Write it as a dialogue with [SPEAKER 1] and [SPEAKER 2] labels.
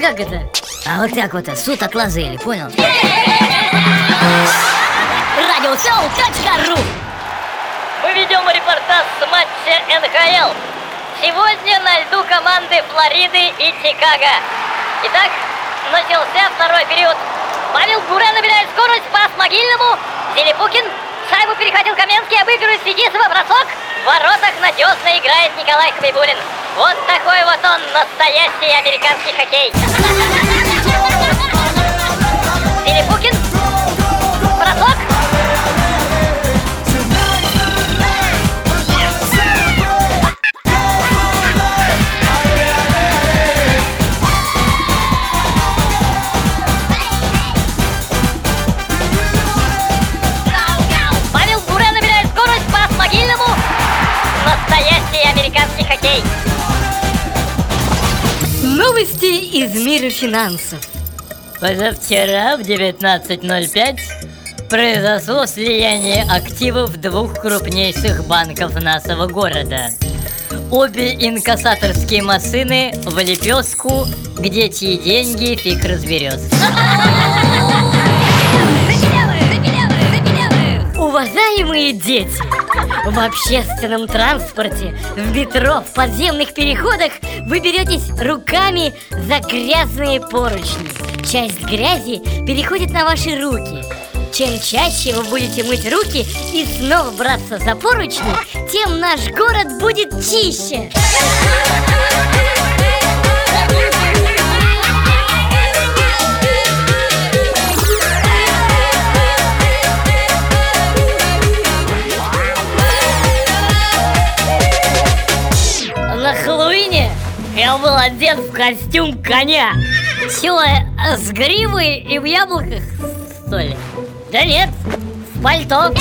[SPEAKER 1] как это? А вот так вот, суд отложили, понял?
[SPEAKER 2] Радиосоу.ру Мы ведем репортаж с матча НХЛ. Сегодня на льду команды Флориды и Чикаго. Итак, начался второй период. Павел Бура набирает скорость, пас Могильному. Зелепукин шайбу перехватил Каменский, обыгрывает Федисова, бросок. В воротах надежно играет Николай Хвейбулин. Вот он, настоящий американский хоккей. Зелепукин. Бросок. Павел набирает скорость, пас Могильному. Настоящий американский хоккей.
[SPEAKER 1] Новости из мира финансов.
[SPEAKER 3] Позавчера в 19.05 произошло слияние активов двух крупнейших банков нашего города. Обе инкассаторские машины в лепешку, где чьи деньги фиг разберется.
[SPEAKER 1] Уважаемые дети, в общественном транспорте, в метро, в подземных переходах вы беретесь руками за грязные поручни. Часть грязи переходит на ваши руки. Чем чаще вы будете мыть руки и снова браться за поручни, тем наш город будет чище.
[SPEAKER 3] Был одет в костюм коня.
[SPEAKER 1] Чего, э, с гривой и в яблоках, что ли?
[SPEAKER 3] Да нет, в пальто.